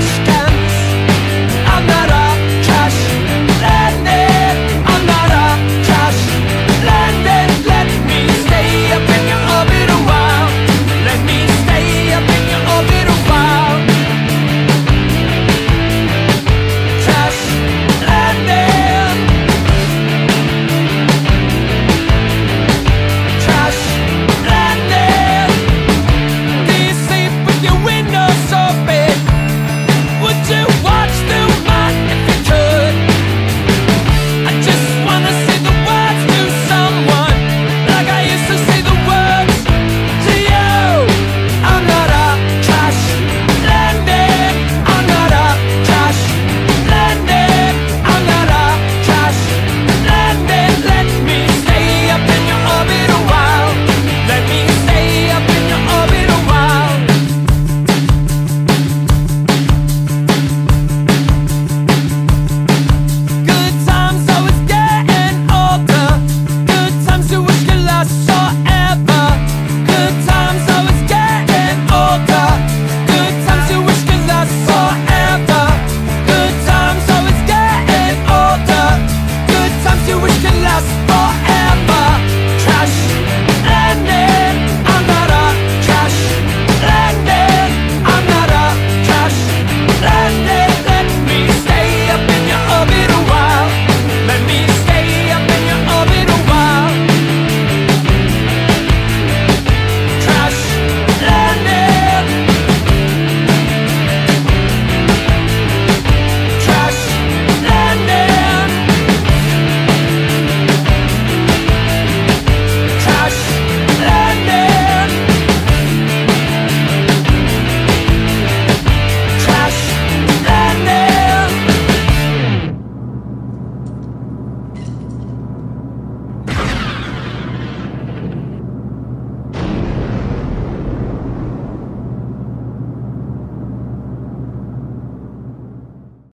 just